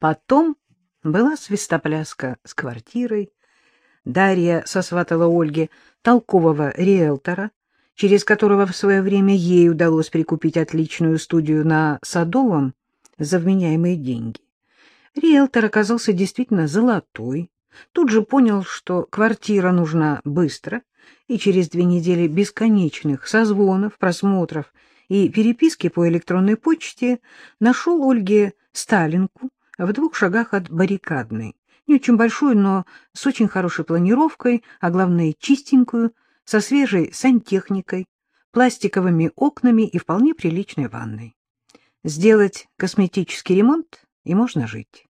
Потом была свистопляска с квартирой. Дарья сосватала Ольге толкового риэлтора, через которого в свое время ей удалось прикупить отличную студию на Садовом за вменяемые деньги. Риэлтор оказался действительно золотой. Тут же понял, что квартира нужна быстро, и через две недели бесконечных созвонов, просмотров и переписки по электронной почте нашел Ольге Сталинку в двух шагах от баррикадной, не очень большую, но с очень хорошей планировкой, а главное чистенькую, со свежей сантехникой, пластиковыми окнами и вполне приличной ванной. Сделать косметический ремонт, и можно жить.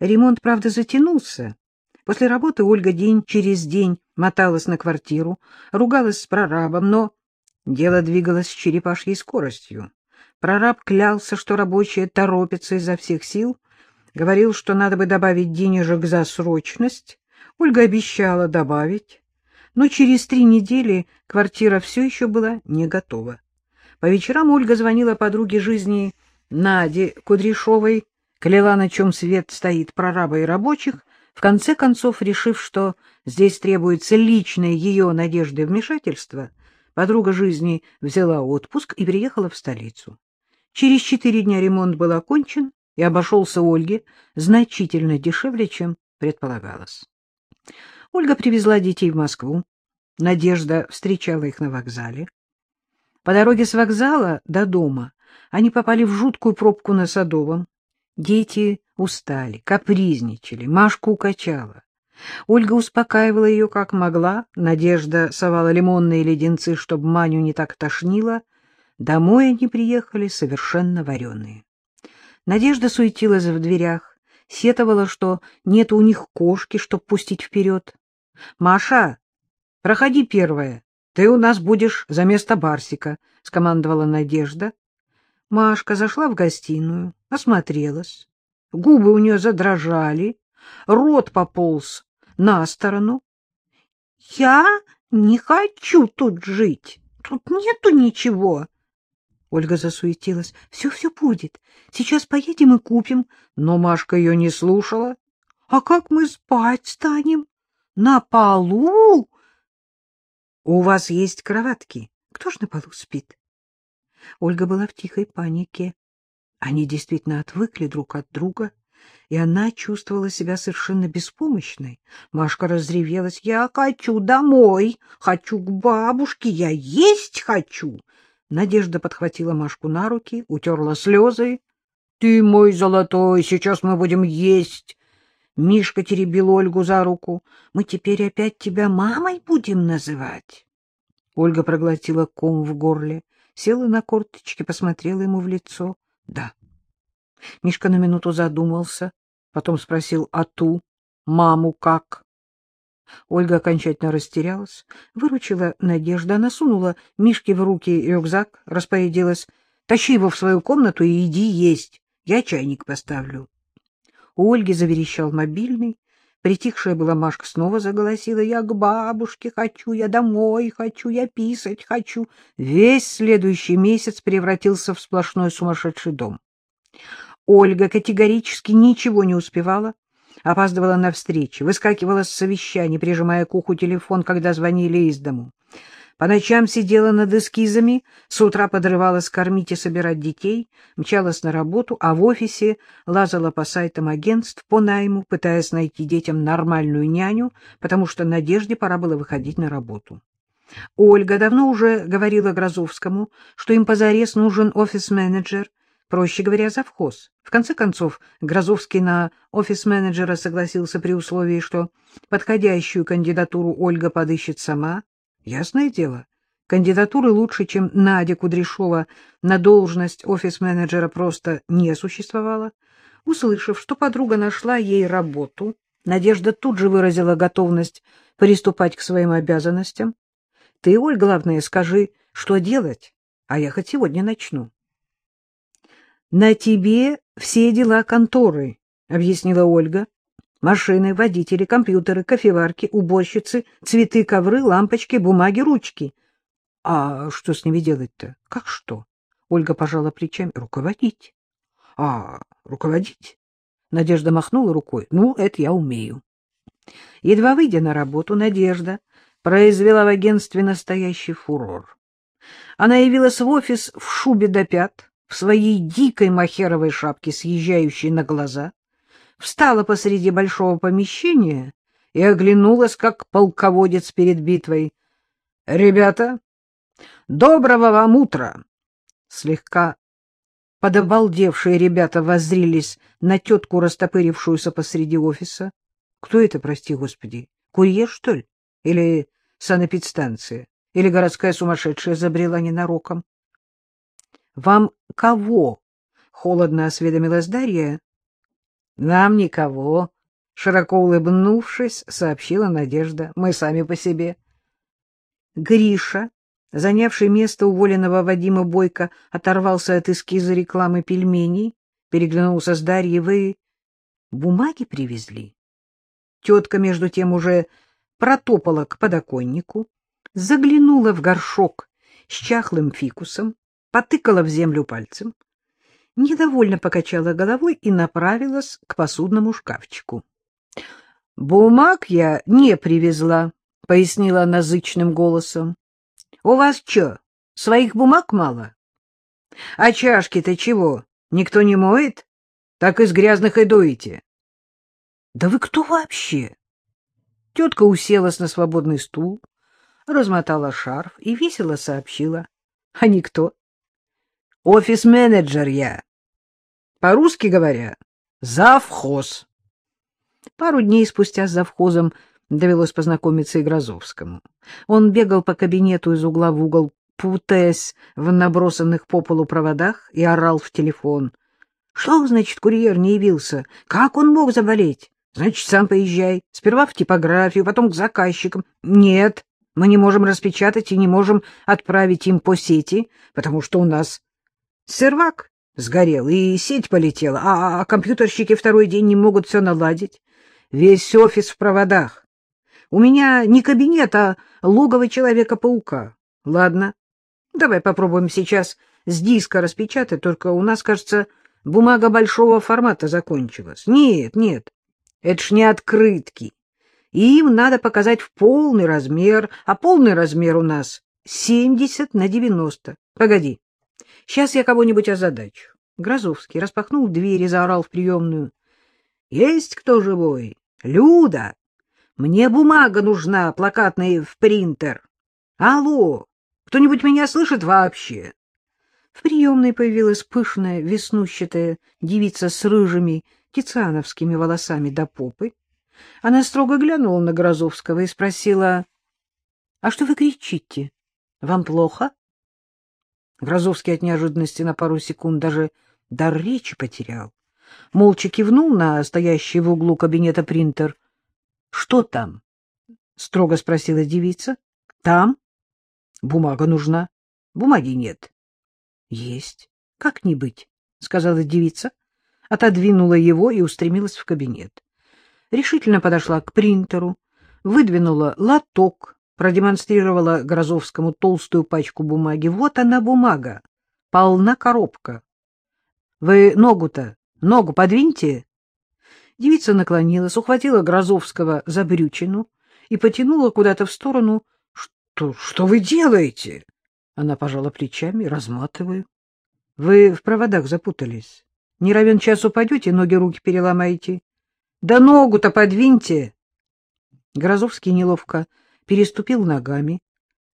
Ремонт, правда, затянулся. После работы Ольга день через день моталась на квартиру, ругалась с прорабом, но дело двигалось с черепашьей скоростью. Прораб клялся, что рабочие торопятся изо всех сил, говорил, что надо бы добавить денежек за срочность. Ольга обещала добавить, но через три недели квартира все еще была не готова. По вечерам Ольга звонила подруге жизни Наде Кудряшовой, кляла, на чем свет стоит прораба и рабочих, в конце концов, решив, что здесь требуется личное ее надежды вмешательство, подруга жизни взяла отпуск и приехала в столицу. Через четыре дня ремонт был окончен и обошелся Ольге значительно дешевле, чем предполагалось. Ольга привезла детей в Москву. Надежда встречала их на вокзале. По дороге с вокзала до дома они попали в жуткую пробку на Садовом. Дети устали, капризничали, Машку укачала. Ольга успокаивала ее как могла, Надежда совала лимонные леденцы, чтобы Маню не так тошнило. Домой они приехали совершенно вареные. Надежда суетилась в дверях, сетовала, что нет у них кошки, чтоб пустить вперед. — Маша, проходи первая, ты у нас будешь за место Барсика, — скомандовала Надежда. Машка зашла в гостиную, осмотрелась. Губы у нее задрожали, рот пополз на сторону. — Я не хочу тут жить, тут нету ничего. Ольга засуетилась. «Все, все будет. Сейчас поедем и купим». Но Машка ее не слушала. «А как мы спать станем? На полу?» «У вас есть кроватки. Кто ж на полу спит?» Ольга была в тихой панике. Они действительно отвыкли друг от друга, и она чувствовала себя совершенно беспомощной. Машка разревелась. «Я хочу домой, хочу к бабушке, я есть хочу!» Надежда подхватила Машку на руки, утерла слезы. — Ты мой золотой, сейчас мы будем есть. Мишка теребил Ольгу за руку. — Мы теперь опять тебя мамой будем называть? Ольга проглотила ком в горле, села на корточки, посмотрела ему в лицо. — Да. Мишка на минуту задумался, потом спросил, а ту, маму как? Ольга окончательно растерялась, выручила Надежда, она сунула Мишке в руки рюкзак, распорядилась. — Тащи его в свою комнату и иди есть, я чайник поставлю. У Ольги заверещал мобильный. Притихшая была Машка снова заголосила. «Я к бабушке хочу, я домой хочу, я писать хочу». Весь следующий месяц превратился в сплошной сумасшедший дом. Ольга категорически ничего не успевала опаздывала на встречи, выскакивала с совещаний, прижимая к уху телефон, когда звонили из дому. По ночам сидела над эскизами, с утра подрывалась кормить и собирать детей, мчалась на работу, а в офисе лазала по сайтам агентств по найму, пытаясь найти детям нормальную няню, потому что Надежде пора было выходить на работу. Ольга давно уже говорила Грозовскому, что им позарез нужен офис-менеджер, проще говоря, завхоз. В конце концов, Грозовский на офис-менеджера согласился при условии, что подходящую кандидатуру Ольга подыщет сама. Ясное дело, кандидатуры лучше, чем Надя Кудряшова на должность офис-менеджера просто не существовало. Услышав, что подруга нашла ей работу, Надежда тут же выразила готовность приступать к своим обязанностям. — Ты, Оль, главное, скажи, что делать, а я хоть сегодня начну. На тебе все дела конторы, — объяснила Ольга. Машины, водители, компьютеры, кофеварки, уборщицы, цветы, ковры, лампочки, бумаги, ручки. — А что с ними делать-то? Как что? Ольга пожала плечами. — Руководить. — А, руководить? Надежда махнула рукой. Ну, это я умею. Едва выйдя на работу, Надежда произвела в агентстве настоящий фурор. Она явилась в офис в шубе до пят, в своей дикой махеровой шапке, съезжающей на глаза, встала посреди большого помещения и оглянулась, как полководец перед битвой. — Ребята, доброго вам утра! Слегка подобалдевшие ребята воззрились на тетку, растопырившуюся посреди офиса. Кто это, прости господи? Курьер, что ли? Или санэпидстанция? Или городская сумасшедшая забрела ненароком? — Вам кого? — холодно осведомилась Дарья. — Нам никого, — широко улыбнувшись, сообщила Надежда. — Мы сами по себе. Гриша, занявший место уволенного Вадима Бойко, оторвался от эскиза рекламы пельменей, переглянулся с Дарьей. — Вы бумаги привезли? Тетка, между тем, уже протопала к подоконнику, заглянула в горшок с чахлым фикусом, потыкала в землю пальцем, недовольно покачала головой и направилась к посудному шкафчику. — Бумаг я не привезла, — пояснила она зычным голосом. — У вас что, своих бумаг мало? — А чашки-то чего, никто не моет? Так из грязных и дуете. — Да вы кто вообще? Тетка уселась на свободный стул, размотала шарф и весело сообщила. — А никто. — Офис-менеджер я. По-русски говоря, завхоз. Пару дней спустя с завхозом довелось познакомиться и Грозовскому. Он бегал по кабинету из угла в угол, путаясь в набросанных по полу проводах, и орал в телефон. — Что, значит, курьер не явился? Как он мог заболеть? Значит, сам поезжай. Сперва в типографию, потом к заказчикам. Нет, мы не можем распечатать и не можем отправить им по сети, потому что у нас сервак сгорел, и сеть полетела, а, а компьютерщики второй день не могут все наладить. Весь офис в проводах. У меня не кабинет, а логово Человека-паука. Ладно, давай попробуем сейчас с диска распечатать, только у нас, кажется, бумага большого формата закончилась. Нет, нет, это ж не открытки. Им надо показать в полный размер, а полный размер у нас 70 на 90. Погоди, сейчас я кого-нибудь озадачу. Грозовский распахнул дверь и заорал в приемную. — Есть кто живой? Люда! Мне бумага нужна, плакатная в принтер. Алло! Кто-нибудь меня слышит вообще? В приемной появилась пышная, веснущатая девица с рыжими тициановскими волосами до попы. Она строго глянула на Грозовского и спросила, — А что вы кричите? Вам плохо? Грозовский от неожиданности на пару секунд даже дар речи потерял. Молча кивнул на стоящий в углу кабинета принтер. — Что там? — строго спросила девица. — Там? — Бумага нужна. Бумаги нет. — Есть. Как не быть? — сказала девица отодвинула его и устремилась в кабинет. Решительно подошла к принтеру, выдвинула лоток, продемонстрировала Грозовскому толстую пачку бумаги. Вот она бумага, полна коробка. — Вы ногу-то, ногу подвиньте. Девица наклонилась, ухватила Грозовского за брючину и потянула куда-то в сторону. — Что, что вы делаете? Она пожала плечами, разматываю. — Вы в проводах запутались. Не равен час упадете, ноги-руки переломаете. Да ногу-то подвиньте! Грозовский неловко переступил ногами,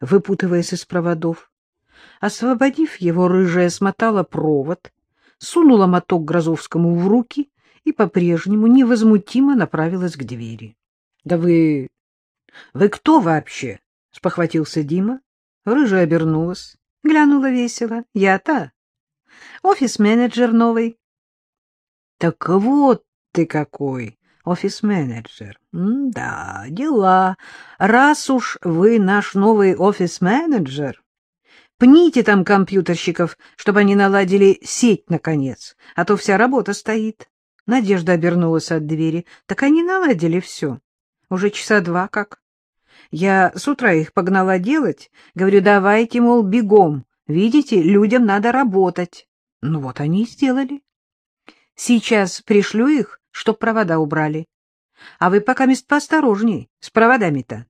выпутываясь из проводов. Освободив его, рыжая смотала провод, сунула моток Грозовскому в руки и по-прежнему невозмутимо направилась к двери. — Да вы... вы кто вообще? — спохватился Дима. Рыжая обернулась, глянула весело. — Я-то. Офис-менеджер новый. — Так вот ты какой, офис-менеджер. Да, дела. Раз уж вы наш новый офис-менеджер, пните там компьютерщиков, чтобы они наладили сеть, наконец, а то вся работа стоит. Надежда обернулась от двери. Так они наладили все. Уже часа два как. Я с утра их погнала делать. Говорю, давайте, мол, бегом. Видите, людям надо работать. Ну вот они и сделали. Сейчас пришлю их, чтоб провода убрали. А вы пока мест поосторожней с проводами-то.